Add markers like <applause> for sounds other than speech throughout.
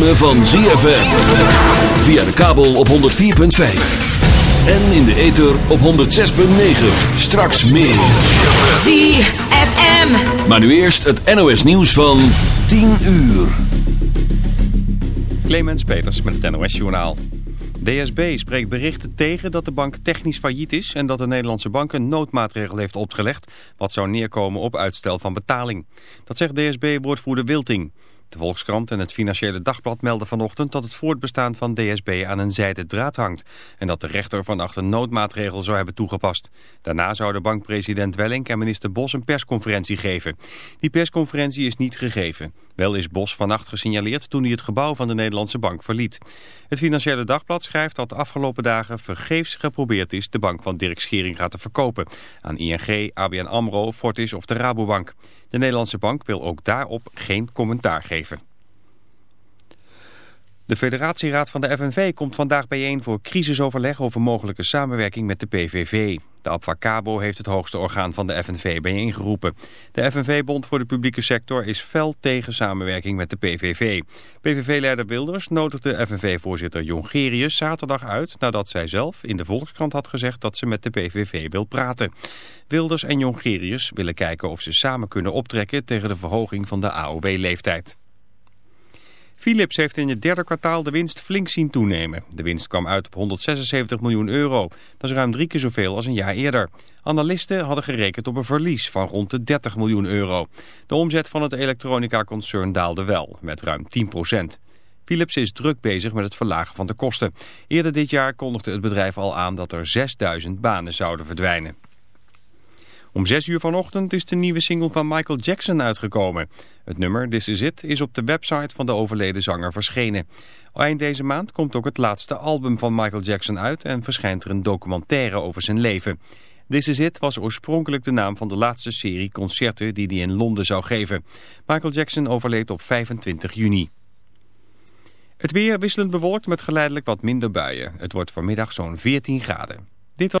ritme van ZFM. Via de kabel op 104.5. En in de ether op 106.9. Straks meer. ZFM. Maar nu eerst het NOS nieuws van 10 uur. Clemens Peters met het NOS Journaal. DSB spreekt berichten tegen dat de bank technisch failliet is... en dat de Nederlandse bank een noodmaatregel heeft opgelegd... wat zou neerkomen op uitstel van betaling. Dat zegt DSB-woordvoerder Wilting. De Volkskrant en het Financiële Dagblad melden vanochtend dat het voortbestaan van DSB aan een zijde draad hangt. En dat de rechter vannacht een noodmaatregel zou hebben toegepast. Daarna zouden bankpresident Wellink en minister Bos een persconferentie geven. Die persconferentie is niet gegeven. Wel is Bos vannacht gesignaleerd toen hij het gebouw van de Nederlandse bank verliet. Het Financiële Dagblad schrijft dat de afgelopen dagen vergeefs geprobeerd is de bank van Dirk Scheringa te verkopen. Aan ING, ABN AMRO, Fortis of de Rabobank. De Nederlandse bank wil ook daarop geen commentaar geven. De federatieraad van de FNV komt vandaag bijeen voor crisisoverleg over mogelijke samenwerking met de PVV. De Abfacabo heeft het hoogste orgaan van de FNV bijeengeroepen. De FNV-bond voor de publieke sector is fel tegen samenwerking met de PVV. PVV-leider Wilders nodigde FNV-voorzitter Jongerius zaterdag uit... nadat zij zelf in de Volkskrant had gezegd dat ze met de PVV wil praten. Wilders en Jongerius willen kijken of ze samen kunnen optrekken... tegen de verhoging van de AOW-leeftijd. Philips heeft in het derde kwartaal de winst flink zien toenemen. De winst kwam uit op 176 miljoen euro. Dat is ruim drie keer zoveel als een jaar eerder. Analisten hadden gerekend op een verlies van rond de 30 miljoen euro. De omzet van het elektronica-concern daalde wel, met ruim 10 procent. Philips is druk bezig met het verlagen van de kosten. Eerder dit jaar kondigde het bedrijf al aan dat er 6000 banen zouden verdwijnen. Om 6 uur vanochtend is de nieuwe single van Michael Jackson uitgekomen. Het nummer This Is It is op de website van de overleden zanger verschenen. Eind deze maand komt ook het laatste album van Michael Jackson uit en verschijnt er een documentaire over zijn leven. This Is It was oorspronkelijk de naam van de laatste serie concerten die hij in Londen zou geven. Michael Jackson overleed op 25 juni. Het weer wisselend bewolkt met geleidelijk wat minder buien. Het wordt vanmiddag zo'n 14 graden. Dit was...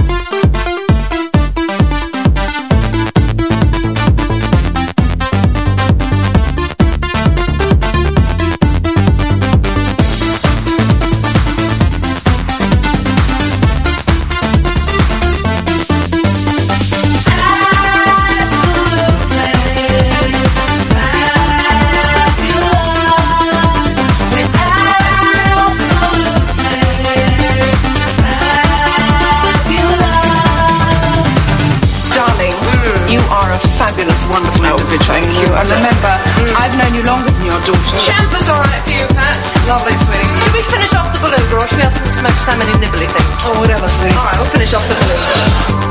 Wonderful. Thank you. And remember, I've known you longer than your daughter. Champa's alright for you, Pat. Lovely, sweetie. Should we finish off the balloon, or should we have some smoked salmon and nibbly things? Or whatever, sweetie. All right, we'll finish off the beluga.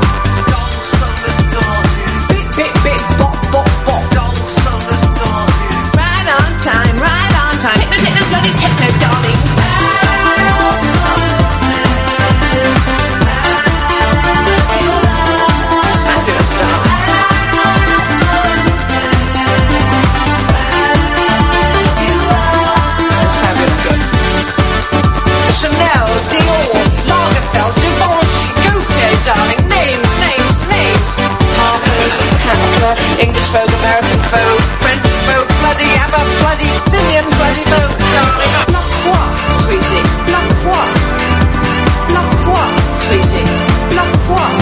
forever English folk, American folk, French folk Bloody ABBA, bloody Cillian, bloody folk. Not quite, sweetie, not quite Not quite, sweetie, not quite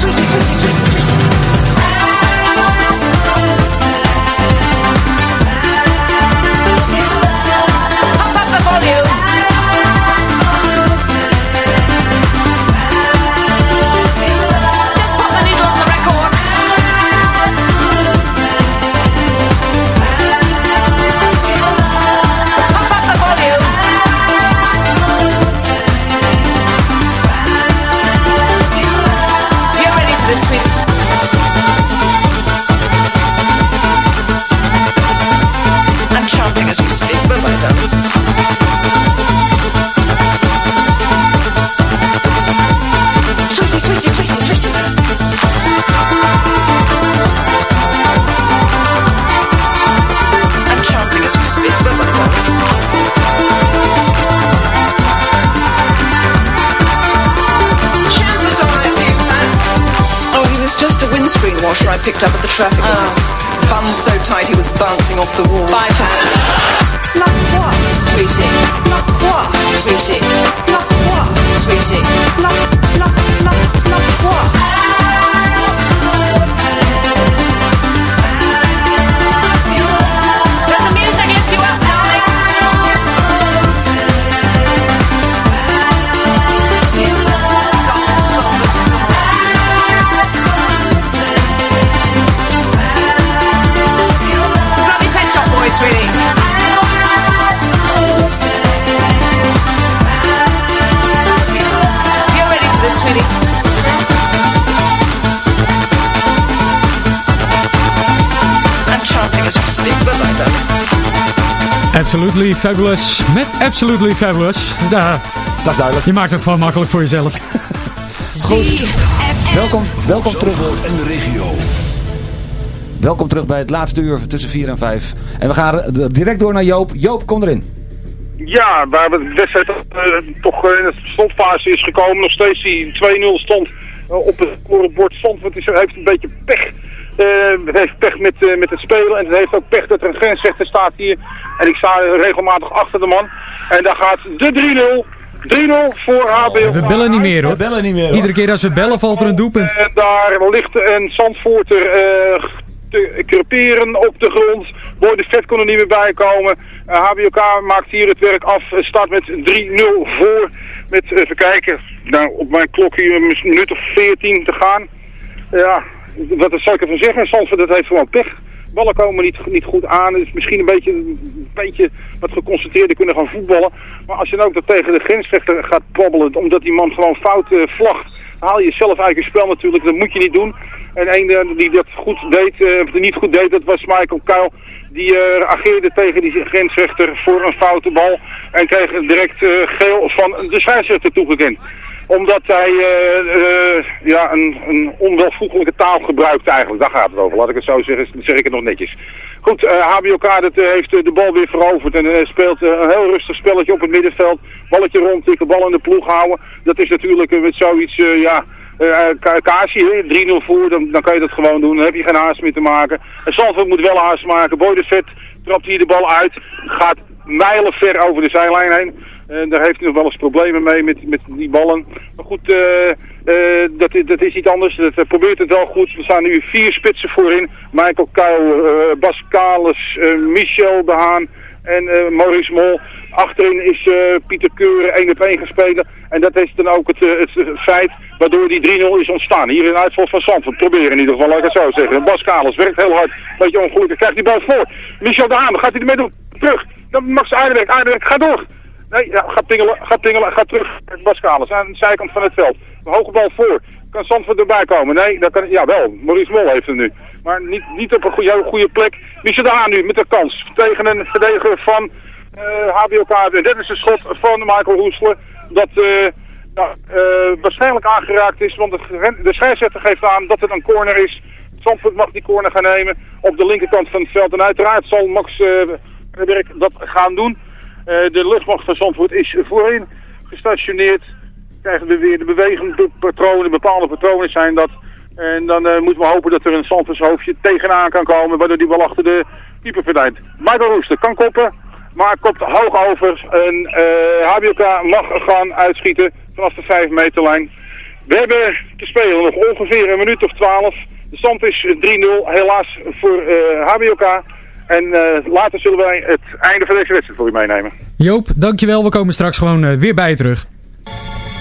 Sweetie, sweetie, sweetie, sweetie. Windscreen washer I picked up at the traffic lights. Bun so tight he was bouncing off the wall. Bye, Pat. Croix, sweetie. La croix, sweetie. La croix, sweetie. La, la, la, la croix. Absolutely Fabulous. Met Absolutely Fabulous. Ja, Dat is duidelijk. je maakt het gewoon makkelijk voor jezelf. <laughs> Welkom, welkom terug. En de regio. Welkom terug bij het laatste uur tussen 4 en 5. En we gaan direct door naar Joop. Joop, kom erin. Ja, waar de wedstrijd eh, toch eh, in de slotfase is gekomen. Nog steeds die 2-0 stond eh, op het scorebord stond. Want het heeft een beetje pech. Eh, het heeft pech met, eh, met het spelen. En het heeft ook pech dat er een grensrechter staat hier. En ik sta regelmatig achter de man. En daar gaat de 3-0. 3-0 voor HBO. We bellen niet meer hoor. We bellen niet meer. Iedere keer als we bellen valt er een doelpunt. En daar ligt een Zandvoorter eh, te creperen op de grond. Boy de Vet kon er niet meer bij komen. Eh, HBOK maakt hier het werk af. Staat met 3-0 voor. Met, even kijken, nou, op mijn klok hier een minuut of 14 te gaan. Ja, wat zou ik ervan zeggen? Zandvoort dat heeft gewoon pech. Ballen komen niet, niet goed aan. Het is misschien een beetje, een beetje wat geconcentreerder kunnen gaan voetballen. Maar als je dan ook dat tegen de grensrechter gaat probbelen, omdat die man gewoon fout eh, vlagt, haal je zelf uit je spel natuurlijk. Dat moet je niet doen. En een eh, die dat goed deed, eh, of die niet goed deed, dat was Michael Kuil. Die eh, ageerde tegen die grensrechter voor een foute bal. En kreeg direct geel van de scheidsrechter toegekend omdat hij eh, eh, ja, een, een onwelvoegelijke taal gebruikt eigenlijk. Daar gaat het over. Laat ik het zo zeggen, zeg ik het nog netjes. Goed, eh HBOK heeft de bal weer veroverd en speelt een heel rustig spelletje op het middenveld. Balletje rondtikken, bal in de ploeg houden. Dat is natuurlijk met zoiets, ja, Ka- Kasi, hè, 3-0 voor, dan, dan kan je dat gewoon doen. Dan heb je geen haast meer te maken. En Zandvoort moet wel haast maken. Boy de Vet trapt hier de bal uit, gaat mijlen ver over de zijlijn heen. En daar heeft hij nog wel eens problemen mee met, met die ballen. Maar goed, eh, eh, dat, dat is iets anders. Dat eh, probeert het wel goed. Er staan nu vier spitsen voorin. Michael Kuil, Bas Kalis, Michel de Haan en eh, Maurice Mol. Achterin is Pieter Keuren 1 op 1 gespeeld. En dat is dan ook het, het, feit waardoor die 3-0 is ontstaan. Hier in uitval van Zandvoort. Proberen in ieder geval, laat ik het zo zeggen. Bas Kalis werkt heel hard. Beetje ongelukkig. Krijgt die bal voor. Michel de Haan, gaat hij ermee? Terug. Dan Max Aardewerk. Aardewerk, ga door. Nee, ja, gaat pingelen, gaat pingelen, gaat terug. Bas Kalis aan de zijkant van het veld. De hoge bal voor. Kan Zandvoort erbij komen? Nee, dat kan, ja wel. Maurice Mol heeft hem nu. Maar niet, niet op een goede, goede plek. Michel de Haan nu met de kans. Tegen een verdediger van eh HBOK. En dit is een schot van Michael Hoesler. Dat eh, eh, waarschijnlijk aangeraakt is. Want de, de scheidsrechter geeft aan dat het een corner is. Zandvoort mag die corner gaan nemen op de linkerkant van het veld. En uiteraard zal Max eh, Werk dat gaan doen. Eh, de luchtmacht van Zandvoort is voorin gestationeerd. Krijgen we weer de bewegende patronen, bepaalde patronen zijn dat. En dan eh, moeten we hopen dat er een Zandvoorts hoofdje tegenaan kan komen, waardoor die wel achter de keeper verdwijnt. Michael Roester kan koppen, maar kopt hoog over. En eh HBOK mag gaan uitschieten vanaf de 5 meterlijn. We hebben te spelen nog ongeveer een minuut of 12. De stand is 3-0, helaas voor eh, HBOK. En eh, later zullen wij het einde van deze wedstrijd voor u meenemen. Joop, dankjewel. We komen straks gewoon eh, weer bij je terug.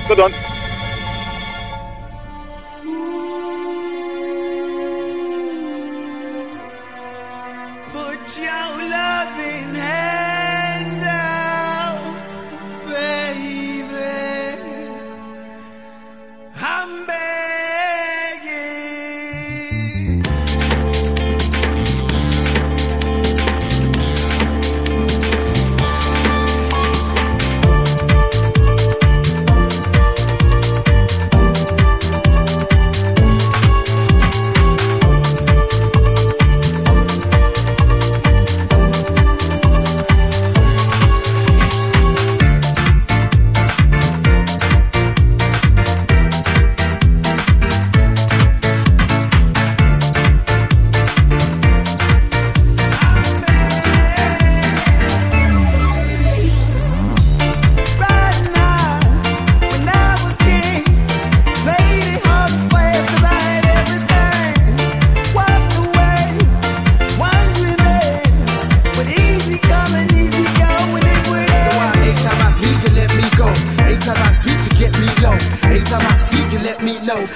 Tot dan. Put your loving hand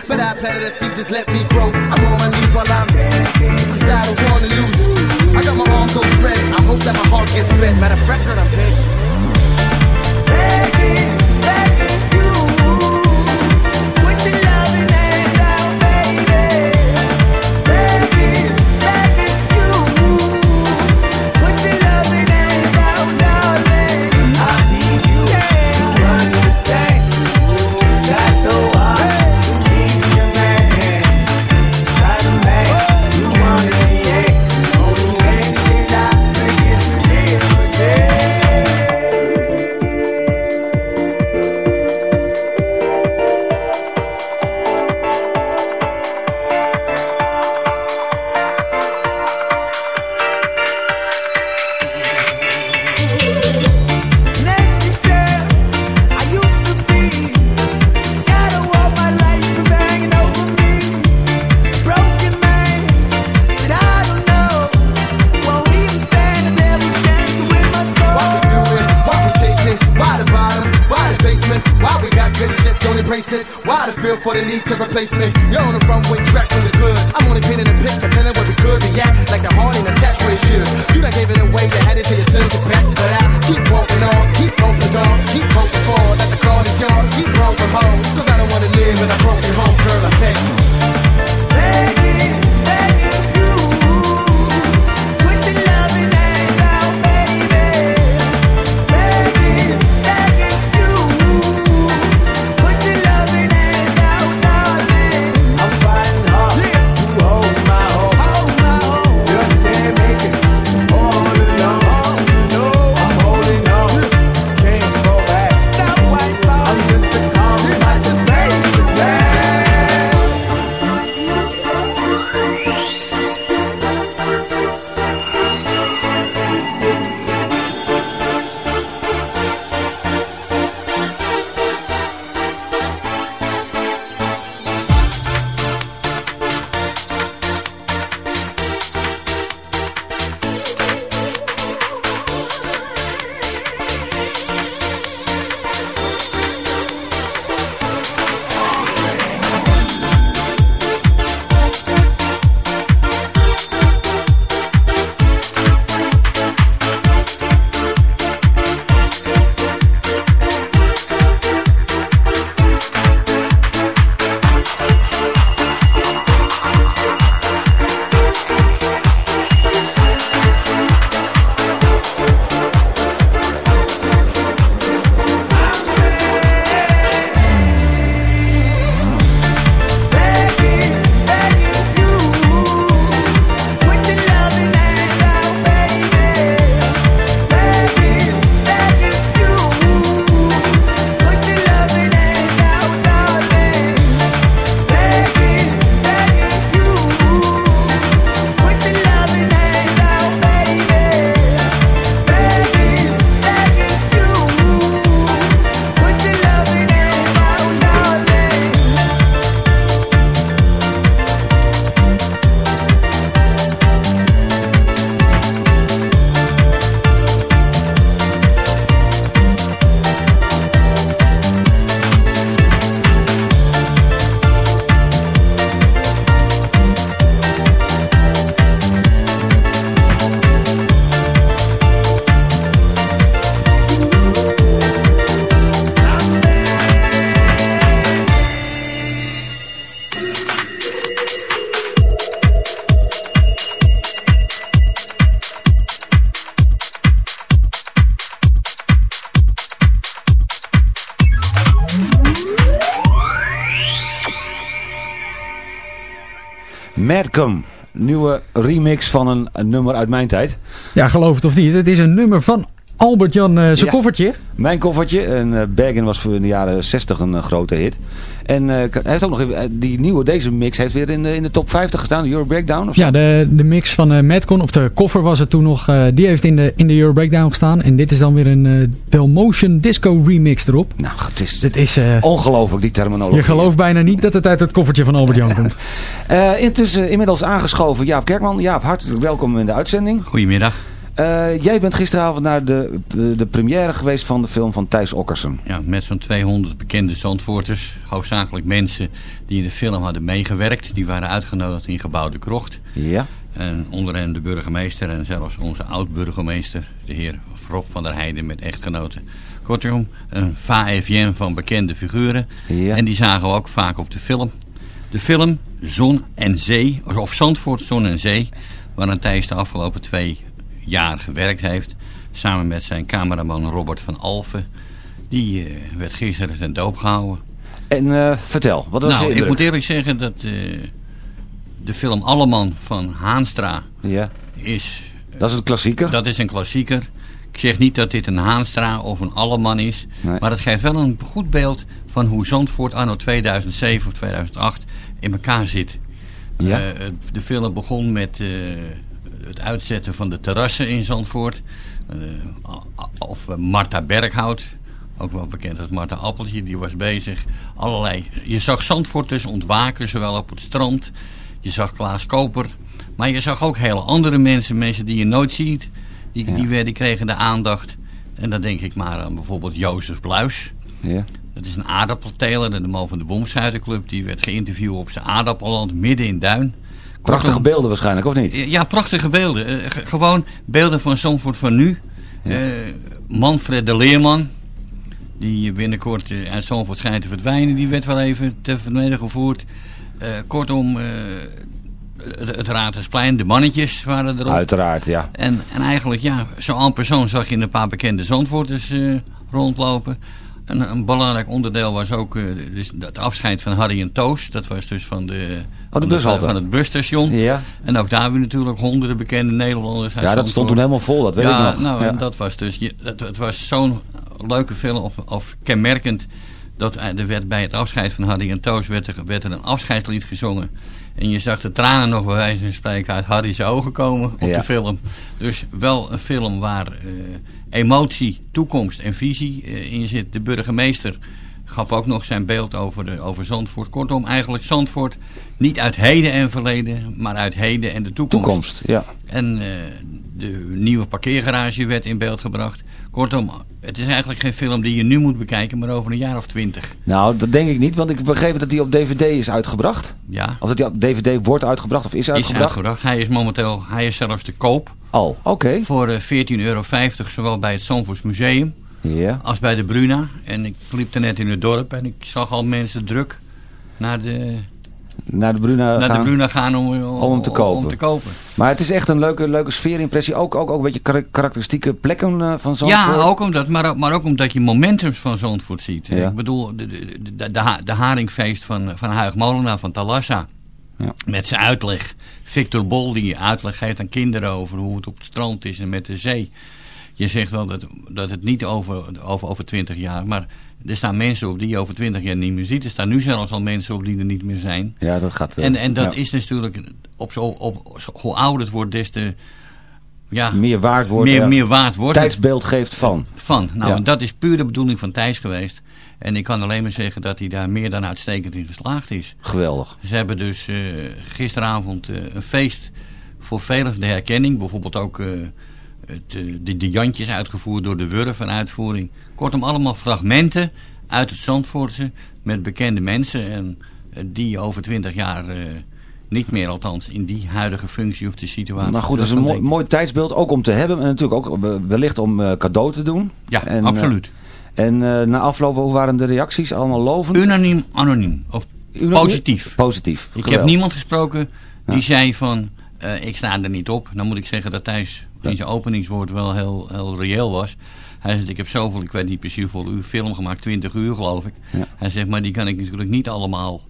But I planted a seed, just let me grow. I'm on my knees while I'm Cause I don't wanna lose. I got my arms so spread. I hope that my heart gets fed. Matter of fact, I'm begging. Madcom. Nieuwe remix van een, een nummer uit mijn tijd. Ja, geloof het of niet. Het is een nummer van Albert-Jan eh, zijn Ja. koffertje. Mijn koffertje. En eh Bergen was voor in de jaren 60 een eh, grote hit. En eh, hij heeft ook nog even, die nieuwe, deze mix heeft weer in de, in de top 50 gestaan. De Euro Breakdown of zo. Ja, de, de mix van eh Madcon, of de koffer was het toen nog, eh, die heeft in de, in de Euro Breakdown gestaan. En dit is dan weer een eh Delmotion Disco remix erop. Nou, het is, Het is, eh, ongelooflijk die terminologie. je gelooft bijna niet dat het uit het koffertje van Albert-Jan <laughs> komt. Eh, intussen inmiddels aangeschoven Jaap Kerkman. Jaap, hartelijk welkom in de uitzending. Goedemiddag. Eh, jij bent gisteravond naar de, de, de première geweest van de film van Thijs Okkersen. Ja, met zo'n 200 bekende Zandvoorters. Hoofdzakelijk mensen die in de film hadden meegewerkt. Die waren uitgenodigd in Gebouw de Krocht. Ja. En onder hen de burgemeester en zelfs onze oud-burgemeester, de heer Rob van der Heijden met echtgenoten. Kortom, een va-et-vient van bekende figuren. Ja. En die zagen we ook vaak op de film. De film Zon en Zee, of Zandvoort Zon en Zee, waaraan Thijs de afgelopen twee jaar gewerkt heeft. Samen met zijn cameraman Robert van Alphen. Die eh, werd gisteren ten doop gehouden. En eh, vertel, wat was je nou, ik moet eerlijk zeggen dat eh, de film Alleman van Haanstra Ja, is... dat is een klassieker. Dat is een klassieker. Ik zeg niet dat dit een Haanstra of een Alleman is. Nee. Maar het geeft wel een goed beeld van hoe Zandvoort anno 2007 of 2008 in elkaar zit. Ja. De film begon met het uitzetten van de terrassen in Zandvoort. Eh, of eh, Marta Berghout, ook wel bekend als Marta Appeltje, die was bezig. Allerlei. Je zag Zandvoort dus ontwaken, zowel op het strand. Je zag Klaas Koper. Maar je zag ook hele andere mensen, mensen die je nooit ziet. Die, Ja. die, werden- kregen de aandacht. En dan denk ik maar aan bijvoorbeeld Jozef Bluis. Ja. Dat is een aardappelteler, de man van de Bomschuitenclub. Die werd geïnterviewd op zijn aardappelland midden in Duin. Prachtige beelden waarschijnlijk, of niet? Ja, prachtige beelden. Eh, gewoon beelden van Zandvoort van nu. Eh, Manfred de Leerman, die binnenkort eh, uit Zandvoort schijnt te verdwijnen, die werd wel even te vermeden gevoerd. Kortom, het, Raadhuisplein, de mannetjes waren erop. Uiteraard, ja. En, en eigenlijk, ja, zo'n persoon zag je een paar bekende Zandvoorters rondlopen. Een, een belangrijk onderdeel was ook eh, dus het afscheid van Harry en Toos. Dat was dus van, de, van, de- bushalte. van het busstation. Ja. En ook daar hebben we natuurlijk honderden bekende Nederlanders. Ja, dat stond toen helemaal vol, dat weet ja, ik nog. Nou, Ja. en dat was dus, je- dat, het was zo'n leuke film, of, of kenmerkend, dat eh, er werd bij het afscheid van Harry en Toos werd er, werd er een afscheidslied gezongen. En je zag de tranen nog bij wijze van spreken uit Harry's ogen komen op Ja. de film. Dus wel een film waar eh, emotie, toekomst en visie eh, in zit. De burgemeester gaf ook nog zijn beeld over, de, over Zandvoort. Kortom, eigenlijk Zandvoort niet uit heden en verleden, maar uit heden en de toekomst. Toekomst, ja. En eh, de nieuwe parkeergarage werd in beeld gebracht. Kortom, het is eigenlijk geen film die je nu moet bekijken, maar over een jaar of twintig. Nou, dat denk ik niet, want ik begreep dat hij op DVD is uitgebracht. Ja. Of dat hij op DVD wordt uitgebracht of is Is uitgebracht. uitgebracht. Hij is momenteel, hij is zelfs te koop. Al, oké. Voor eh, 14,50 euro, zowel bij het Zandvoorts Museum als bij de Bruna. En ik liep er net in het dorp en ik zag al mensen druk naar de, Naar de Bruna naar gaan. de Bruna gaan om, om, om hem te kopen. om te kopen. Maar het is echt een leuke, leuke sfeerimpressie. Ook, ook, ook een beetje kar- karakteristieke plekken eh, van Zandvoort. Ja, ook omdat, maar, ook- maar ook omdat je momentums van Zandvoort ziet. Ja. Ik bedoel, de, de, de, de haringfeest van, van Huig Molenaar van Talassa. Ja. Met zijn uitleg. Victor Bol die uitleg geeft aan kinderen over hoe het op het strand is en met de zee. Je zegt wel dat, dat het niet over, over, over 20 jaar, maar er staan mensen op die je over 20 jaar niet meer ziet. Er staan nu zelfs al mensen op die er niet meer zijn. Ja, dat gaat... eh, En, en dat ja. is natuurlijk, op, zo, op, zo- hoe ouder het wordt, des te ja, meer waard wordt. meer, ja. meer waard wordt. Tijdsbeeld geeft van. van. Nou, Ja. en dat is puur de bedoeling van Thijs geweest. En ik kan alleen maar zeggen dat hij daar meer dan uitstekend in geslaagd is. Geweldig. Ze hebben dus eh, gisteravond eh, een feest voor velen de herkenning. Bijvoorbeeld ook het, de, de Jantjes uitgevoerd door de Wurf en uitvoering. Kortom, allemaal fragmenten uit het Zandvoortse met bekende mensen. En eh, die over twintig jaar eh, niet meer althans in die huidige functie of de situatie. Maar goed, dat is een mooi, tijdsbeeld ook om te hebben. En natuurlijk ook eh, wellicht om cadeau te doen. Ja, En, absoluut. en na afloop, hoe waren de reacties? Allemaal lovend? Unaniem, anoniem. Of Unaniem? positief. Positief. Ik heb niemand gesproken die Ja. zei van, ik sta er niet op. Dan moet ik zeggen dat Thijs in zijn openingswoord wel heel, heel reëel was. Hij zegt, ik heb zoveel, ik weet niet precies hoeveel uur film gemaakt, 20 uur geloof ik. Ja. Hij zegt, maar die kan ik natuurlijk niet allemaal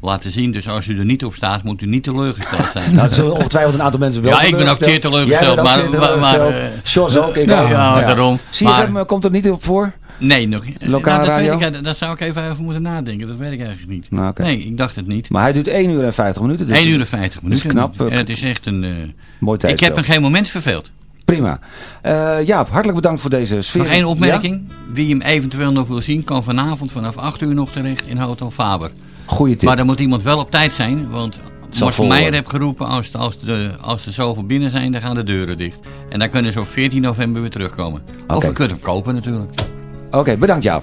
laten zien. Dus als u er niet op staat, moet u niet teleurgesteld zijn. <laughs> Nou, zullen ongetwijfeld een aantal mensen wel Ja, ik ben ook zeer teleurgesteld, Jij bent ook maar- maar- maar, eh, Sjors ook, ik ja, ook. ja, daarom. Zie je hem, eh, komt er niet op voor? Nee, nog Lokale nou, dat, weet ik, dat zou ik even over moeten nadenken. Dat weet ik eigenlijk niet. Nou, oké. Nee, ik dacht het niet. Maar hij duurt 1 uur en 50 minuten. Dus 1 uur en 50 dus minuten. knap. eh, En het is echt een... eh, mooi ik tijdsbeeld. heb me geen moment verveeld. Prima. Eh Jaap, hartelijk bedankt voor deze sfeer. Nog één opmerking. Wie hem eventueel nog wil zien, kan vanavond vanaf 8 uur nog terecht in Hotel Faber. Goeie tip. Maar dan moet iemand wel op tijd zijn, want Mars Meijer heeft geroepen, als, als, de, als er zoveel binnen zijn, dan gaan de deuren dicht. En dan kunnen ze op 14 november weer terugkomen. Of we kunnen hem kopen natuurlijk. Oké, bedankt Jaap.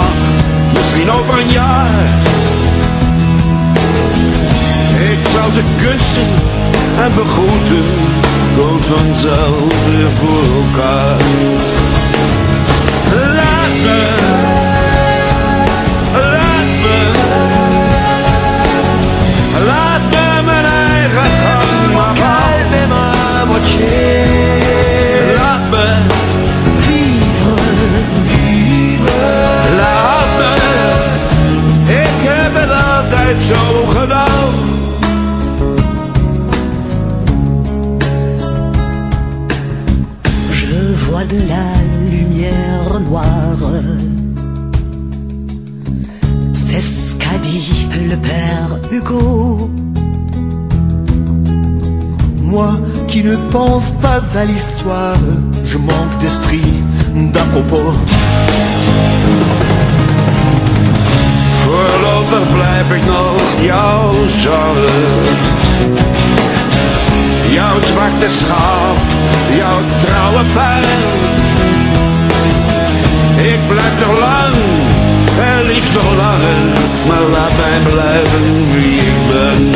misschien over een jaar. Ik zou ze kussen en begroeten, komt vanzelf weer voor elkaar. Laat me, laat me, laat me mijn eigen gang maar gaan. Zo gedaan. Je vois de la lumière noire. C'est ce qu'a dit le père Hugo. Moi qui ne pense pas à l'histoire, je manque d'esprit d'à propos. Voorlopig blijf ik nog jouw genre. Jouw zwarte schaap, jouw trouwe fan. Ik blijf nog lang, en liefst nog langer, maar laat mij blijven wie ik ben.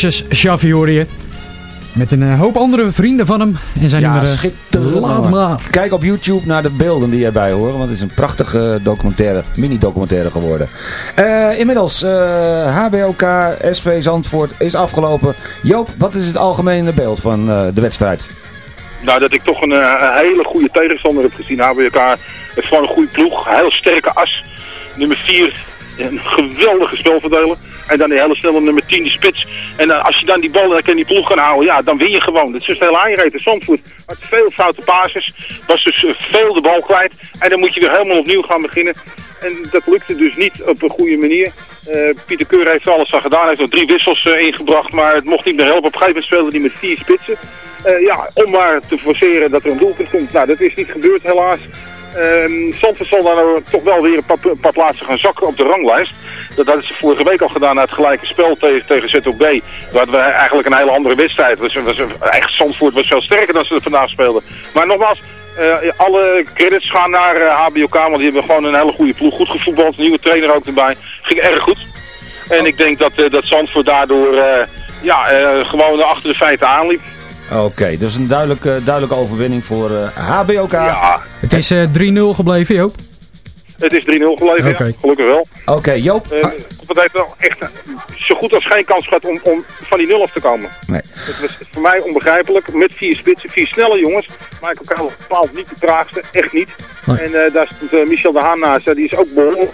Je. Met een eh, hoop andere vrienden van hem. En zijn Ja, nummer, eh, schitterend. Laat maar. Kijk op YouTube naar de beelden die erbij horen. Want het is een prachtige documentaire, mini-documentaire geworden. Eh, inmiddels, eh, HBOK SV Zandvoort is afgelopen. Joop, wat is het algemene beeld van eh, de wedstrijd? Nou, dat ik toch een, een hele goede tegenstander heb gezien. HBK heeft gewoon een goede ploeg. Een hele sterke as. Nummer 4, een geweldige spelverdeler. En dan die hele snelle nummer 10, die spits. En eh, als je dan die bal in die ploeg kan houden, ja, dan win je gewoon. Dat is dus heel aangereden. Zandvoort had veel foute passes. Was dus eh, veel de bal kwijt. En dan moet je weer helemaal opnieuw gaan beginnen. En dat lukte dus niet op een goede manier. Eh, Pieter Keur heeft er alles aan gedaan. Hij heeft nog drie wissels ingebracht. Maar het mocht niet meer helpen. Op een gegeven moment speelde hij met vier spitsen. Ja, om maar te forceren dat er een doelpunt komt. Nou, dat is niet gebeurd helaas. Ehm Zandvoort zal dan nou toch wel weer een paar, plaatsen gaan zakken op de ranglijst. Dat hadden ze vorige week al gedaan na het gelijke spel tegen, tegen ZOB. Daar hadden we eigenlijk een hele andere wedstrijd. Was, was, echt Zandvoort was veel sterker dan ze er vandaag speelden. Maar nogmaals, eh, alle credits gaan naar eh, HBOK, want die hebben gewoon een hele goede ploeg. Goed gevoetbald, nieuwe trainer ook erbij. Ging erg goed. En ik denk dat, eh, dat Zandvoort daardoor ja, gewoon achter de feiten aanliep. Oké, dus een duidelijke, duidelijke overwinning voor eh, HBOK. Ja, Het is eh, 3-0 gebleven, Joop. het is 3-0 gebleven, ja, gelukkig wel. Oké, Joop. Eh, het heeft wel echt eh, zo goed als geen kans gehad om, om van die nul af te komen. Nee. Het was voor mij onbegrijpelijk. Met vier spitsen, vier snelle jongens. Michael Karel bepaalt niet de traagste, echt niet. Nee. En eh, daar stond eh, Michel de Haan naast, eh, die is ook behoorlijk.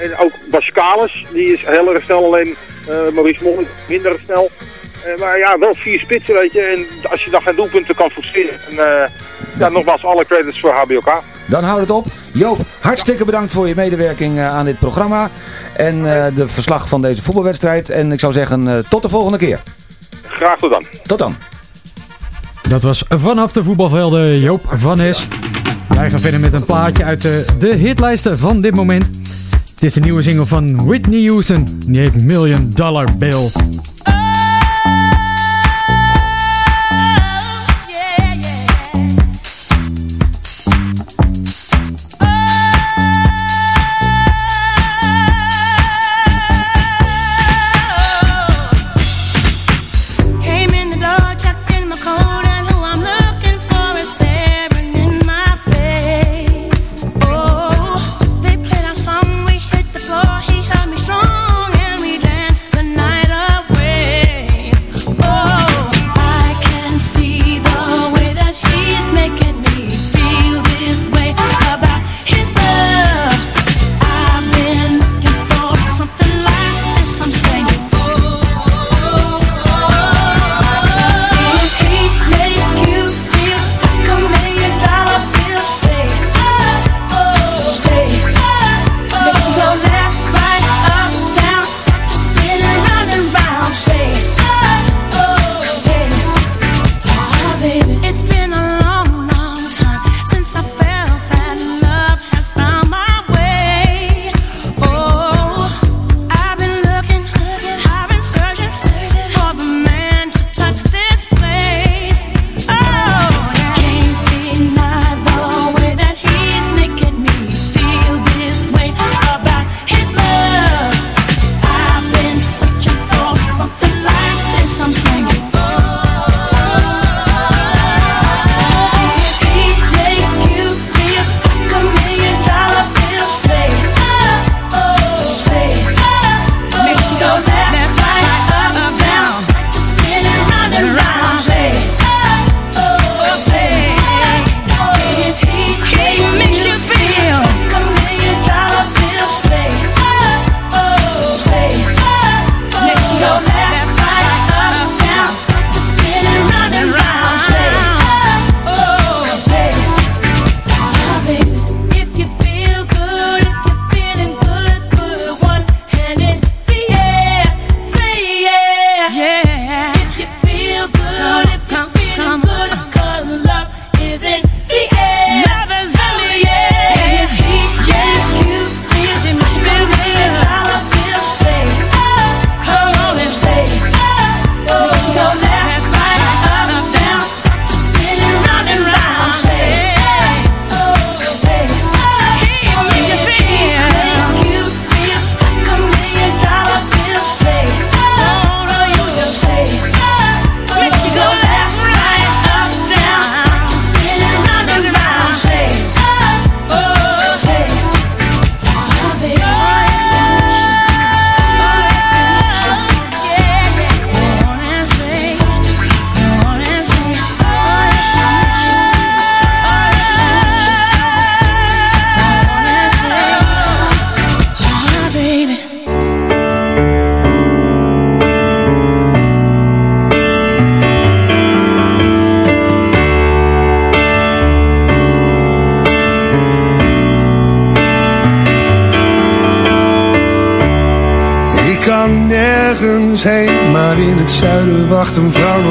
En ook Bas Kalis, die is heel erg snel, alleen eh, Maurice Mol is minder snel. Eh, maar ja, wel vier spitsen, weet je. En als je dan geen doelpunten kan forceren. En, eh, ja, nogmaals, alle credits voor HBOK. Dan houd het op. Joop, hartstikke bedankt voor je medewerking eh, aan dit programma. En de verslag van deze voetbalwedstrijd. En ik zou zeggen, tot de volgende keer. Graag tot dan. Tot dan. Dat was vanaf de voetbalvelden Joop van Es. Wij gaan verder met een plaatje uit de, de hitlijsten van dit moment. Het is de nieuwe single van Whitney Houston. Die heet Million Dollar Bill.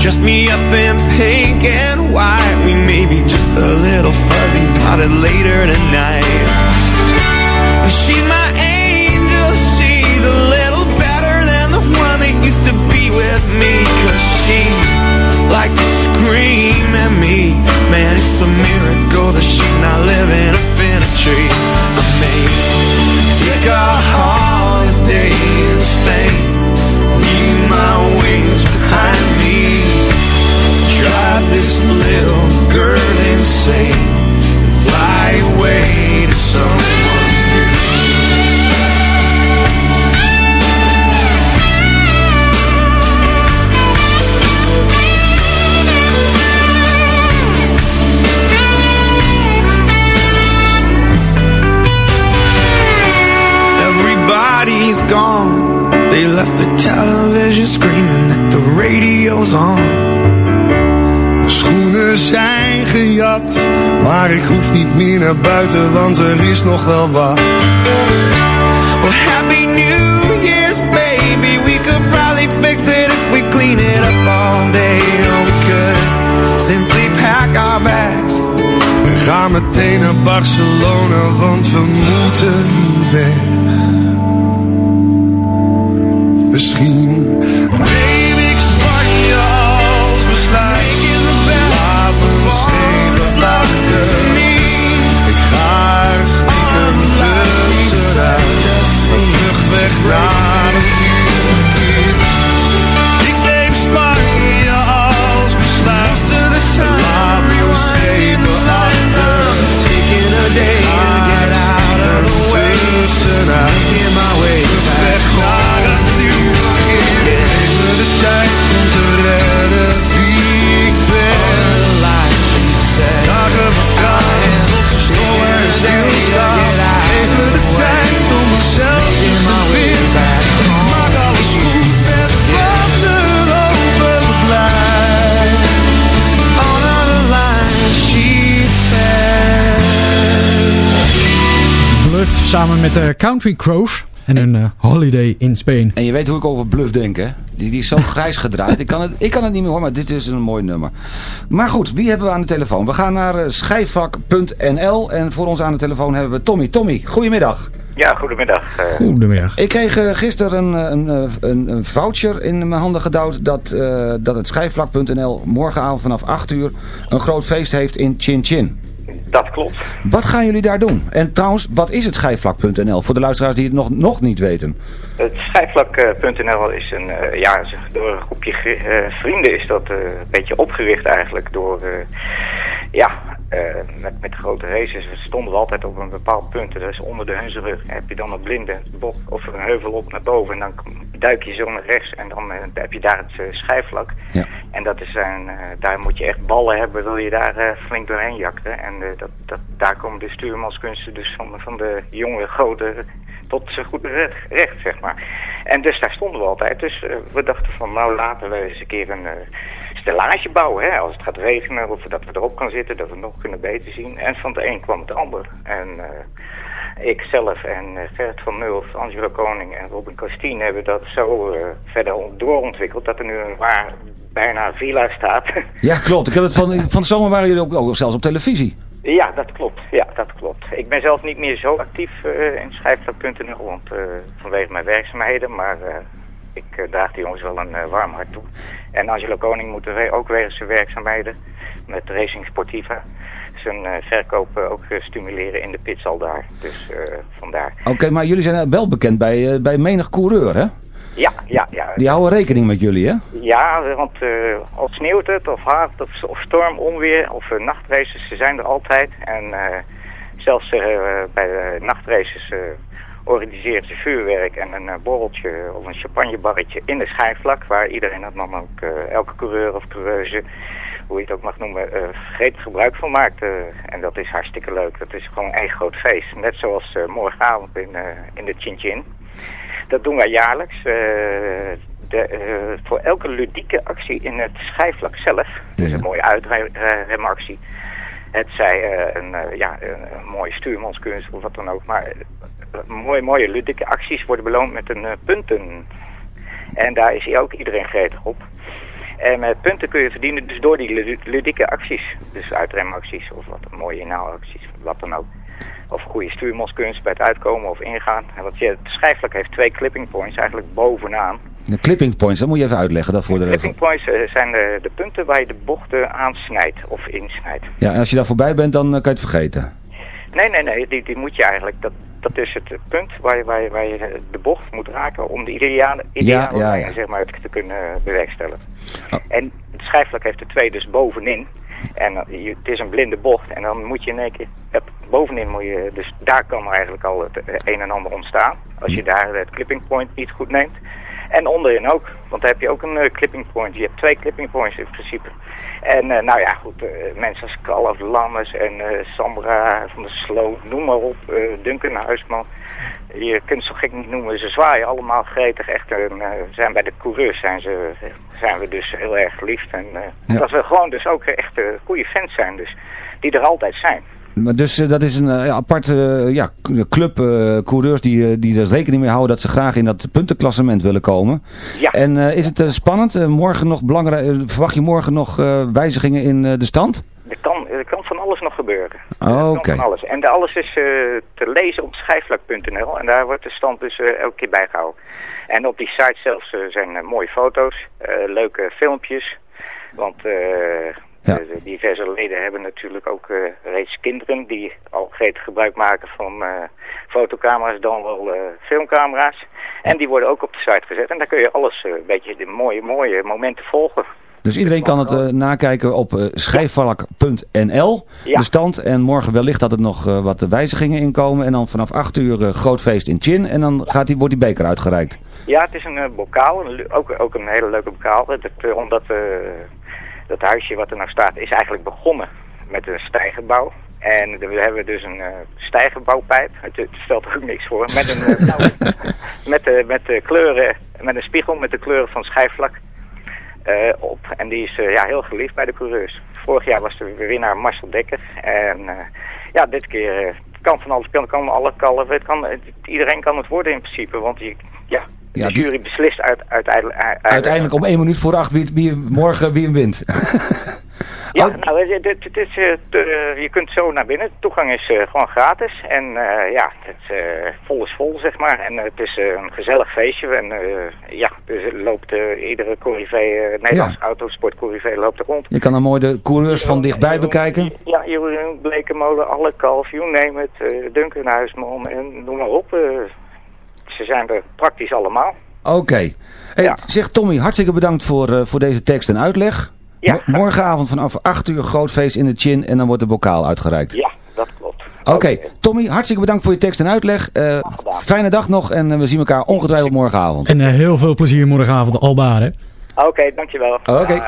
Dress me up in pink and white. We may be just a little fuzzy Potted later tonight. And She might buiten, want er is nog wel wat. Well, happy New Year's, baby. We could probably fix it if we clean it up all day. We could simply pack our bags. We gaan meteen naar Barcelona, want we moeten samen met de Country Crows en een eh, holiday in Spain. En je weet hoe ik over Bluff denk, hè? Die, die is zo <laughs> grijs gedraaid. Ik kan, het, ik kan het niet meer horen, maar dit is een mooi nummer. Maar goed, wie hebben we aan de telefoon? We gaan naar eh, schijfvak.nl en voor ons aan de telefoon hebben we Tommy. Tommy, goedemiddag. Ja, goedemiddag. eh. Goedemiddag. Ik kreeg eh, gisteren een, een, een, een voucher in mijn handen gedouwd dat, eh, dat het schijfvlak.nl morgenavond vanaf 8 uur een groot feest heeft in Chin Chin. Dat klopt. Wat gaan jullie daar doen? En trouwens, wat is het schijfvlak.nl voor de luisteraars die het nog, nog niet weten? Het schijfvlak.nl is een, eh, ja, door een groepje eh, vrienden is dat eh, een beetje opgericht eigenlijk. Door, eh, ja, eh, met, met grote races stonden we altijd op een bepaald punt. Dus onder de Hunzerug heb je dan een blinde bocht of een heuvel op naar boven. En dan duik je zo naar rechts en dan eh, heb je daar het eh, schijfvlak. Ja. En dat is een, eh, daar moet je echt ballen hebben, wil je daar eh, flink doorheen jakken. En eh, dat, dat, daar komen de stuurmanskunsten dus van, van de jonge, grote tot zijn goede recht, recht, zeg maar. En dus daar stonden we altijd. Dus eh, we dachten van, nou laten we eens een keer een eh, stellage bouwen. Hè? Als het gaat regenen, of dat we erop kan zitten, dat we nog kunnen beter zien. En van het een kwam het ander. En eh, ik zelf en Gert van Mulf, Angelo Koning en Robin Costine hebben dat zo verder doorontwikkeld... dat er nu een waar bijna villa staat. Ja, klopt. Ik heb het van, van de zomer waren jullie ook zelfs op televisie. Ja, dat klopt. Ja, dat klopt. Ik ben zelf niet meer zo actief eh, in schrijfvlak.nl, want eh, vanwege mijn werkzaamheden, maar eh, ik draag die jongens wel een warm hart toe. En Angelo Koning moet ook wegens zijn werkzaamheden met Racing Sportiva zijn verkoop ook stimuleren in de pits al daar. Dus vandaar. Oké, maar jullie zijn wel bekend bij, bij menig coureur, hè? Ja, ja, ja. Die houden rekening met jullie, hè? Ja, want eh al sneeuwt het, of hard, of, of storm, onweer, of eh, nachtraces, ze zijn er altijd. En eh, zelfs bij de nachtraces organiseren ze vuurwerk en een borreltje of een champagnebarretje in de schijfvlak. Waar iedereen dat dan ook, elke coureur of coureuse, hoe je het ook mag noemen, gretig gebruik van maakt. en dat is hartstikke leuk. Dat is gewoon één groot feest. Net zoals morgenavond in, in de Chin Chin. Dat doen wij jaarlijks. eh, de, eh, voor elke ludieke actie in het schijfvlak zelf, dus een mooie uitremactie, het zij eh, een, ja, een, mooie stuurmanskunst of wat dan ook, maar mooie, mooie ludieke acties worden beloond met een punten. En daar is ook iedereen gretig op. En met punten kun je verdienen dus door die lu- ludieke acties. Dus uitremacties of wat mooie inhaalacties, wat dan ook. Of goede stuurmanskunst bij het uitkomen of ingaan. En Want je, het schijfvlak heeft twee clipping points eigenlijk bovenaan. De clipping points, dat moet je even uitleggen. Dat voor de Clipping points eh, zijn de, de punten waar je de bochten aansnijdt of insnijdt. Ja, en als je daar voorbij bent, dan eh, kan je het vergeten. Nee, nee, nee, die, die moet je eigenlijk, dat, dat is het punt waar je, waar, je, waar je de bocht moet raken om de ideale, ideale Ja, ja, lijn, ja. zeg maar, te kunnen bewerkstelligen. En het schijfvlak heeft er twee dus bovenin. En eh, het is een blinde bocht en dan moet je in één keer, hup, bovenin moet je, dus daar kan eigenlijk al het eh, een en ander ontstaan. Als je daar het clipping point niet goed neemt. En onderin ook, want daar heb je ook een eh, clipping point. Je hebt twee clipping points in principe. En eh, nou ja, goed, eh, mensen als Call of Lammers en Sambra van de Sloot, noem maar op, Duncan Huisman. Je kunt ze gek niet noemen, ze zwaaien allemaal gretig. Echt, en, eh, zijn bij de coureurs zijn, ze, zijn we dus heel erg geliefd. En Ja. dat we gewoon dus ook echt goede fans zijn, dus, die er altijd zijn. Maar dus eh, dat is een eh, aparte eh, ja, club coureurs die, die er rekening mee houden dat ze graag in dat puntenklassement willen komen. Ja. En is het spannend? Morgen nog belangrijk, verwacht je morgen nog wijzigingen in de stand? Er kan, er kan van alles nog gebeuren. Oh, Oké. van alles. En de alles is te lezen op schijfvlak.nl en daar wordt de stand dus elke keer bijgehouden. En op die site zelfs zijn mooie foto's, leuke filmpjes. Want eh, de diverse leden hebben natuurlijk ook eh, reeds kinderen die al gretig gebruik maken van eh, fotocamera's dan wel eh, filmcamera's. En die worden ook op de site gezet en daar kun je alles eh, een beetje de mooie, mooie momenten volgen. Dus iedereen kan het eh, nakijken op eh schijfvalk.nl, Ja. de stand. En morgen wellicht dat er nog eh, wat wijzigingen in komen. En dan vanaf 8 uur eh, groot feest in Chin. En dan gaat die, wordt die beker uitgereikt. Ja, het is een eh, bokaal, ook, ook een hele leuke bokaal. Dat, eh, omdat eh, dat huisje wat er nou staat is eigenlijk begonnen met een stijgerbouw. En we hebben dus een eh stijgerbouwpijp, het, het stelt ook niks voor, met, een, eh, blauwe- <laughs> met, de, met de kleuren, met een spiegel met de kleuren van schijfvlak eh, op. En die is eh, ja, heel geliefd bij de coureurs. Vorig jaar was de winnaar Marcel Dekker. En eh, ja, dit keer eh, kan van alles, kan, kan alle kalven, het kan, het- iedereen kan het worden in principe. Want je, Ja, de jury beslist uit, uiteindelijk. uit- Uiteindelijk om 1 minuut voor 8 wie, wie morgen wie hem wint. <laughs> Ja, Oh. nou, het, het, het is, eh, te- je kunt zo naar binnen. Toegang is eh, gewoon gratis. En eh, ja, het eh, vol is vol, zeg maar. En het is een gezellig feestje. En ja, dus er loopt iedere corrivee, uh, Nederlands autosportcorrivee loopt er rond. Je kan dan mooi de coureurs van dichtbij bekijken. Ja, Jeroen Blekenmolen, alle kalf, you name it. eh Duncan Huisman en noem maar op. ze zijn er praktisch allemaal. Oké. Hey, Zeg Tommy, hartstikke bedankt voor, eh, voor deze tekst en uitleg. Ja, Mo- morgenavond vanaf 8 uur groot feest in de Chin en dan wordt de bokaal uitgereikt. Ja, dat klopt. Oké, Tommy, hartstikke bedankt voor je tekst en uitleg. Eh, fijne dag nog en eh, we zien elkaar ongetwijfeld morgenavond. En eh, heel veel plezier morgenavond, Albaar. hè. Oké, dankjewel. Oké.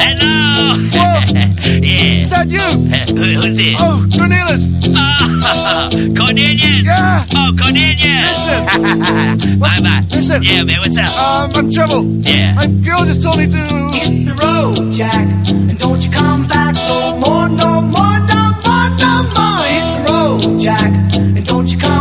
Hello! <laughs> yeah. Is that you? <laughs> Who, who's it? Oh, Cornelius! Oh, <laughs> Cornelius! Yeah! Oh, Cornelius! Listen! bye bye. Listen! Yeah, man, what's up? Um, I'm in trouble. Yeah. My girl just told me to... Hit the road, Jack, and don't you come back no more, no more, no more, no more. Hit the road, Jack, and don't you come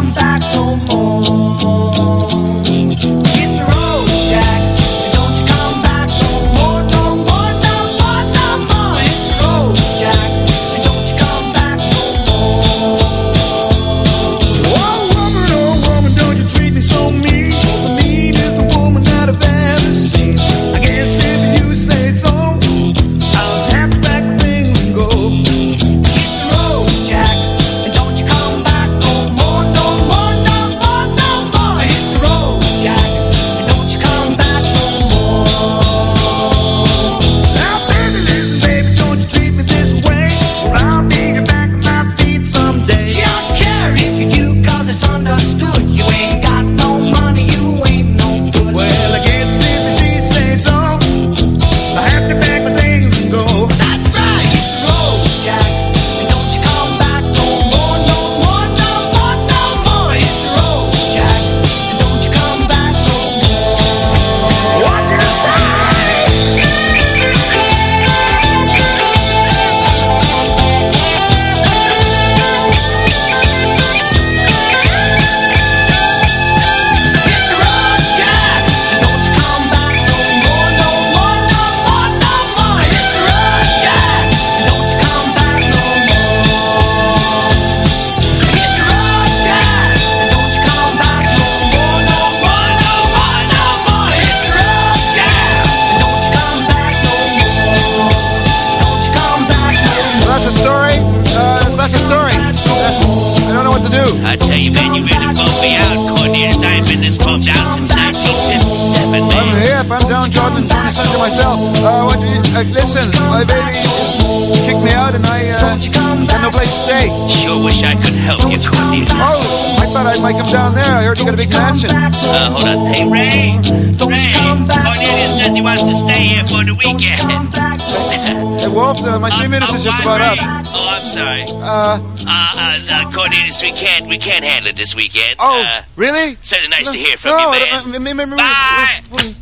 minutes is just about up. Oh, I'm sorry. Uh, Uh, uh, uh, Cornelius, we can't, we can't handle it this weekend. Oh, uh, really? Certainly nice to hear from no, you, man. me-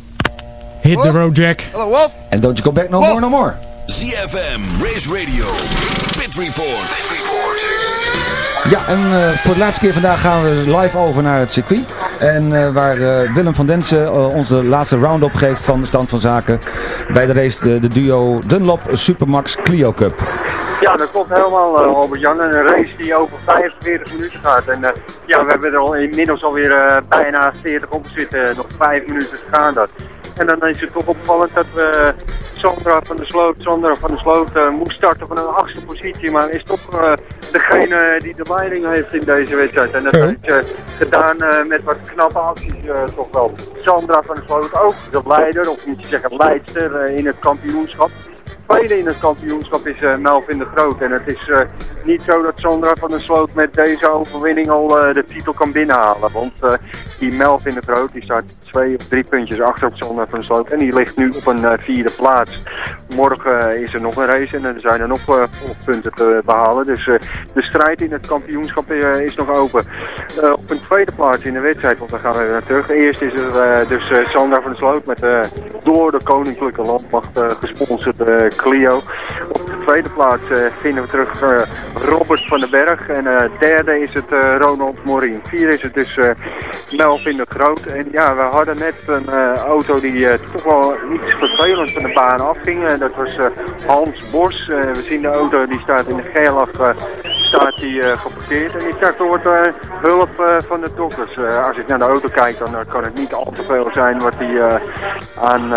Hit the road, Jack. Hello, Wolf. En don't you go back no more, no more. ZFM, Race Radio, Pit Report. Pit Report. Ja, en eh, voor de laatste keer vandaag gaan we live over naar het circuit. En eh, waar eh, Willem van Densen onze laatste round-up geeft van de stand van zaken. Bij de race de, de duo Dunlop Supermax Clio Cup. Ja, dat klopt helemaal, eh, Albert-Jan. Een race die over 45 minuten gaat. En eh, ja, we hebben er al inmiddels alweer eh bijna 40 op zitten. Nog 5 minuten te gaan dat. En dan is het toch opvallend dat we Sandra van der Sloot, Sandra van der Sloot eh, moest starten van een achtste positie. Maar is toch eh, degene die de leiding heeft in deze wedstrijd. En dat Ja. heeft ze gedaan eh, met wat knappe acties toch wel. Sandra van der Sloot ook de leider, of moet je zeggen leidster in het kampioenschap tweede in het kampioenschap is eh, Melvin de Groot. En het is eh, niet zo dat Sandra van der Sloot met deze overwinning al eh, de titel kan binnenhalen. Want die Melvin de Groot die staat twee of drie puntjes achter op Sandra van der Sloot. En die ligt nu op een vierde plaats. Morgen is er nog een race en er zijn er nog punten te behalen. Dus de strijd in het kampioenschap is nog open. Op een tweede plaats in de wedstrijd, want daar gaan we naar terug. Eerst is er dus Sandra van der Sloot met door de Koninklijke Landmacht gesponsorde Clio. Op de tweede plaats eh, vinden we terug eh, Robert van den Berg. En eh, derde is het Ronald Morin. Vierde is het dus Melvin de Groot. En ja, we hadden net een auto die toch wel iets vervelend van de baan afging. Eh, dat was Hans Bos. We zien de auto, die staat in de geelaf, eh, staat die eh, geparkeerd. En ik dacht, er wordt hulp van de dokters. Als ik naar de auto kijk, dan kan het niet al te veel zijn wat hij aan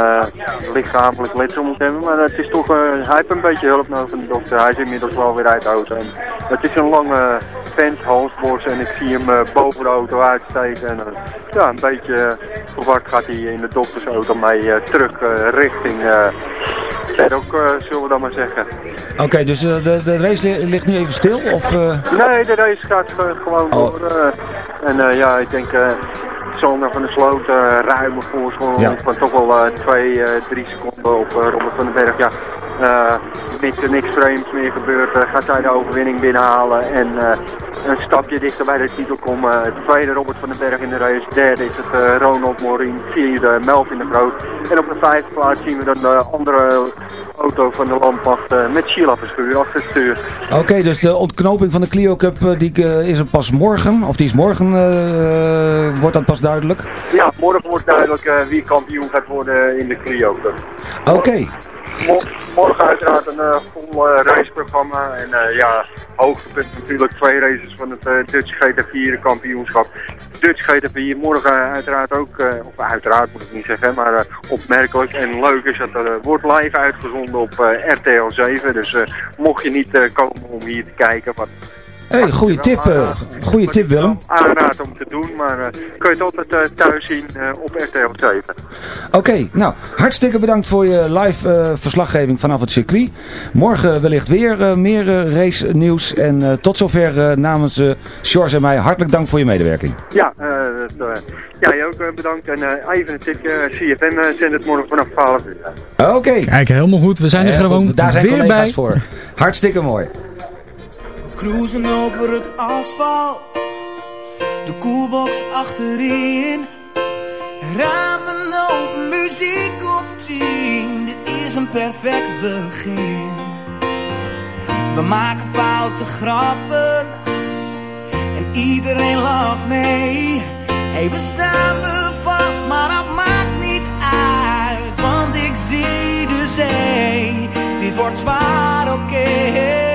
lichamelijk letsel moet hebben. Maar het is toch, hij heeft een beetje hulp nodig van de dokter. Hij is inmiddels wel weer uit de auto. En het is een lange vent, Hans Bos. En ik zie hem eh, boven de auto uitsteken. En eh, ja, een beetje eh, verward gaat hij in de doktersauto mee eh, terug eh, richting eh ook, eh, zullen we dan maar zeggen. Oké, dus eh, de, de race li- ligt nu even stil? Of, eh? Nee, de race gaat eh, gewoon Oh. door. eh. en eh, ja, ik denk eh Sander van der Sloot ruime voorsprong Ja. van toch wel eh, twee, eh, drie seconden op eh, Robert van den Berg. Ja, eh niks, niks vreemds meer gebeurt. eh, gaat hij de overwinning binnenhalen en eh, een stapje dichter bij de titel komen. tweede Robert van den Berg in de race. Derde is het Ronald Morin. Vierde Melvin de Groot. En op de vijfde plaats zien we dan de andere auto van de landmacht met Sheila Verschuur achter het stuur. Oké, dus de ontknoping van de Clio Cup die, is er pas morgen, of die is morgen, wordt dan pas duidelijk? Ja, morgen wordt duidelijk wie kampioen gaat worden in de Clio Cup. Oké. Morgen uiteraard een eh, vol eh, raceprogramma. En eh, ja, hoogtepunt natuurlijk twee races van het Dutch GT4 kampioenschap. Dutch GT4 morgen uiteraard ook, of uiteraard moet ik niet zeggen, maar opmerkelijk en leuk is dat er wordt live uitgezonden op RTL 7. Dus mocht je niet komen om hier te kijken, wat hey, goede tip, eh, goede tip Willem. aanraad om te doen, maar eh, kun je het altijd eh, thuis zien eh, op RTL 7. Oké, nou, hartstikke bedankt voor je live eh, verslaggeving vanaf het circuit. Morgen wellicht weer eh, meer race nieuws. En eh, tot zover eh, namens eh Sjors en mij hartelijk dank voor je medewerking. Ja, eh, dat, eh, jij ook eh, bedankt. En eh, even een tipje, CFM eh, zendt het morgen vanaf 12 uur. Oké. Kijk, helemaal goed. We zijn er gewoon Daar zijn weer collega's bij. voor. Hartstikke mooi. Cruisen over het asfalt, de koelbox achterin. Ramen open, muziek op 10, dit is een perfect begin. We maken foute grappen en iedereen lacht mee. Hey, we staan we vast, maar dat maakt niet uit, want ik zie de zee. Dit wordt zwaar, oké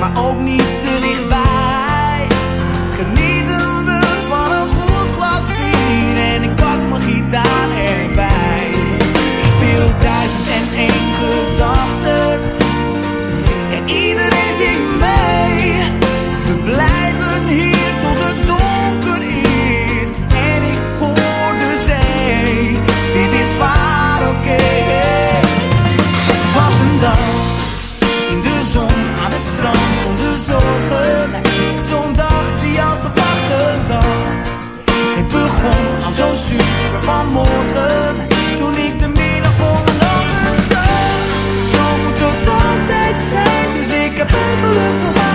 my old knee.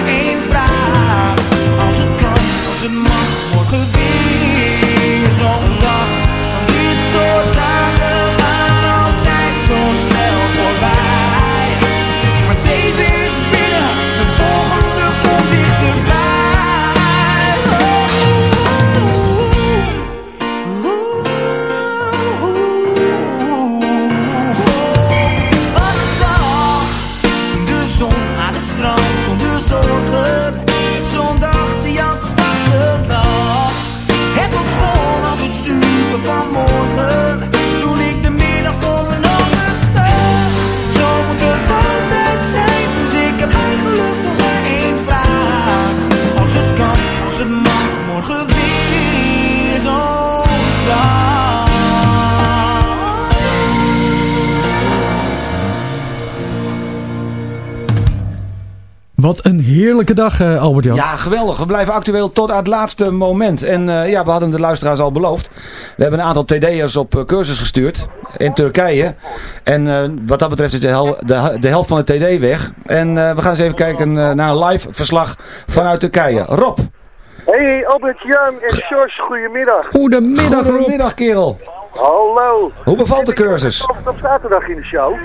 één vraag. Als het kan, als het mag. Wat een heerlijke dag, eh, Albert-Jan. Ja, geweldig. We blijven actueel tot aan het laatste moment. En eh, ja, we hadden de luisteraars al beloofd. We hebben een aantal TD'ers op eh, cursus gestuurd in Turkije. En eh, wat dat betreft is de, hel- de, de helft van de TD weg. En eh, we gaan eens even kijken naar een live verslag vanuit Turkije. Rob. Hey Albert Jan en George, goedemiddag. Goedemiddag, Rob. Goedemiddag, kerel. Hallo. Hoe bevalt de cursus? Of op zaterdag in de show.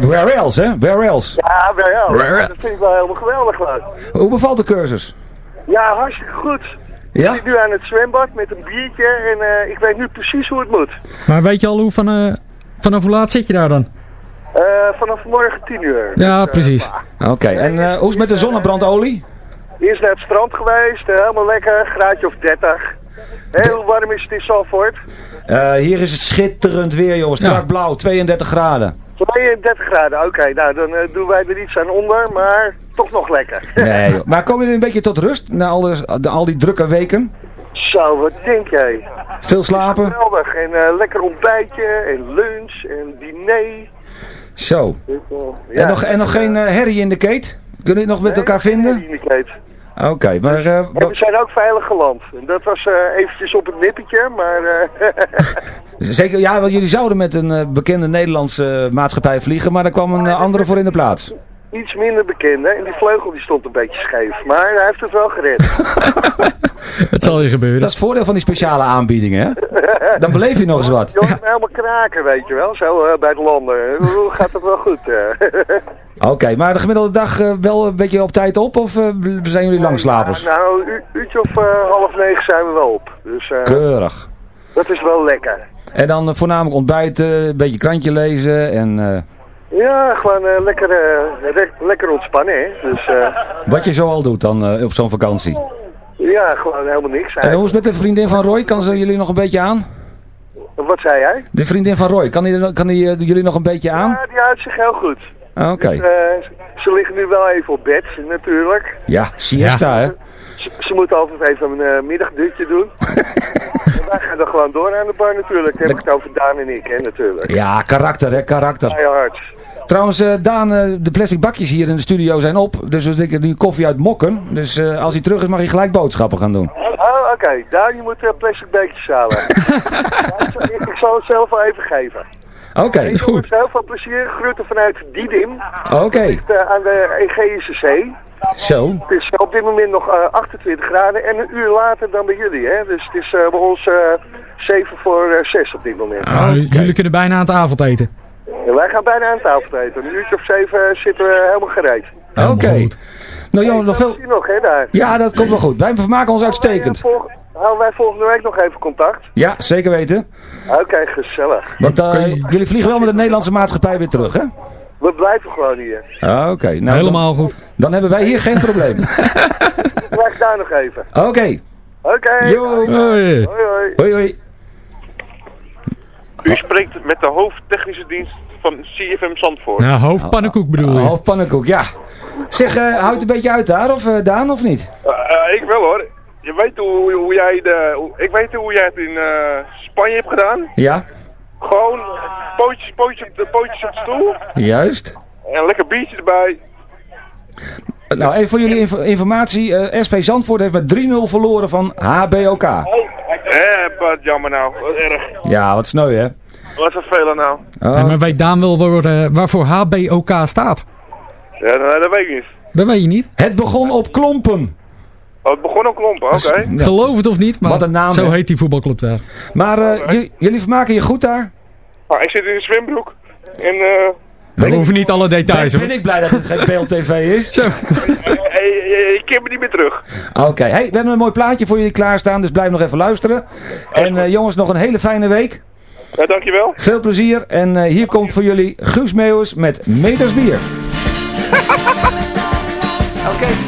Where else, hè? Where else? Ja. Where Dat vind ik wel helemaal geweldig leuk. Hoe bevalt de cursus? Ja, hartstikke goed. Ja? Ik zit nu aan het zwembad met een biertje en eh, ik weet nu precies hoe het moet. Maar weet je al hoe van, eh, vanaf hoe laat zit je daar dan? Eh, vanaf morgen 10 uur. Ja, Dus, precies. Oké, en eh, hoe is het met de zonnebrandolie? Eerst naar het strand geweest, helemaal lekker, graadje of 30. Hé, hoe warm is het in Zalvoort? Eh, hier is het schitterend weer, jongens. Strak blauw, 32 graden. 32 graden, oké. nou, dan eh, doen wij er iets aan onder, maar toch nog lekker. <laughs> Nee, joh. maar kom je een beetje tot rust na al, de, de- al die drukke weken? Zo, wat denk jij? Veel slapen? Geweldig. En eh, lekker ontbijtje en lunch en diner. Zo. Dus, eh, en, nog, en nog geen herrie in de keet? Kunnen we het nog met elkaar vinden? Oké, maar... eh, En we zijn ook veilig geland. Dat was eh, eventjes op het nippertje, maar... eh, <laughs> zeker, ja, want jullie zouden met een bekende Nederlandse maatschappij vliegen, maar daar kwam een andere voor in de plaats. Iets minder bekende. En die vleugel die stond een beetje scheef. Maar hij heeft het wel gered. <laughs> Het zal je gebeuren. Dat is het voordeel van die speciale aanbiedingen, hè? Dan beleef je nog eens wat. Je hoort hem helemaal kraken, weet je wel. Zo eh, bij het landen. Hoe gaat het wel goed? eh? <laughs> Oké, maar de gemiddelde dag eh, wel een beetje op tijd op, of zijn jullie langslapers? Ja, nou, een u- uurtje of eh, half negen zijn we wel op. Dus eh, Keurig. dat is wel lekker. En dan voornamelijk ontbijten, een beetje krantje lezen en eh, Ja, gewoon eh, lekker, eh, lekker ontspannen, hè. Dus eh, wat je zo al doet dan eh, op zo'n vakantie. ja, gewoon helemaal niks En hoe is eigenlijk. het met de vriendin van Roy? Kan ze jullie nog een beetje aan? Wat zei jij? De vriendin van Roy, kan die, kan die jullie nog een beetje aan? Ja, die houdt zich heel goed. Oké. Dus, ze liggen nu wel even op bed, natuurlijk. Ja, siesta hè? Ze, ze moeten altijd even een middagdutje doen. <laughs> en wij gaan dan gewoon door aan de bar natuurlijk. Heb ik het over Daan en ik, hè, natuurlijk. Ja, karakter hè, karakter. Keihard. Trouwens, eh, Daan, eh, de plastic bakjes hier in de studio zijn op. Dus we drinken nu koffie uit Mokken. Dus eh, als hij terug is mag hij gelijk boodschappen gaan doen. Oh, oké. Daan, je moet eh, plastic beetjes halen. <laughs> Ja, ik, zal- ik, ik zal het zelf wel even geven. Oké, Ik is goed. wens Heel veel plezier. Groeten vanuit Diedim. Oké. Eh, aan de Egeïsche Zee. Zo. Het is op dit moment nog eh, 28 graden en een uur later dan bij jullie. Hè? Dus het is eh, bij ons eh 7 voor eh, 6 op dit moment. Nou, Jullie kunnen bijna aan het avondeten. En wij gaan bijna aan tafel eten. Een uurtje of 7 zitten we helemaal gereed. Oké. Nou jongen, nog veel... Nog, hè, daar? Ja, dat komt wel goed. Wij vermaken ons uitstekend. Volg- Houden wij volgende week nog even contact? Ja, zeker weten. Oké, gezellig. Want eh, jullie vliegen wel met de Nederlandse maatschappij weer terug, hè? We blijven gewoon hier. Ah, Oké. nou, Helemaal dan, goed. Dan hebben wij hier geen probleem. <laughs> Blijf daar nog even. Oké. Oké. Hoi. hoi. Hoi, hoi. U spreekt met de hoofdtechnische dienst van CFM Zandvoort. Ja, hoofdpannenkoek bedoel je. Hoofdpannenkoek, ja. Zeg, eh houdt het een beetje uit daar, of eh, Daan, of niet? Eh, ik wel hoor. Je weet hoe, hoe jij de, hoe- ik weet hoe jij het in eh, Spanje hebt gedaan. Ja, Gewoon pootjes, pootjes, op de, pootjes op de stoel. juist. En lekker biertje erbij. Nou, even voor jullie info- informatie. eh, SV Zandvoort heeft met 3-0 verloren van HBOK. Eh, wat jammer nou. Wat erg. Ja, wat sneu, hè? Wat vervelend nou. Oh, Ja, maar weet Daan wel waar, eh, waarvoor HBOK staat? Ja, dat, dat weet ik niet. Dat weet je niet. Het begon op klompen. Oh, het begon op klompen, oké. Geloof het of niet, maar Wat een naam, zo heet die voetbalclub daar. Maar eh, jullie vermaken je goed daar? Nou, ik zit in een zwembroek. En eh We hoeven niet alle details Ben, ben ik blij dat het geen BeeldTV is? Zo. <laughs> hey, ik keer me niet meer terug. Oké, hey, we hebben een mooi plaatje voor jullie klaarstaan, dus blijf nog even luisteren. En eh, jongens, nog een hele fijne week. Ja, dankjewel. Veel plezier. En eh, hier komt voor jullie Guus Meeuwis met Meters Bier. <laughs> Oké.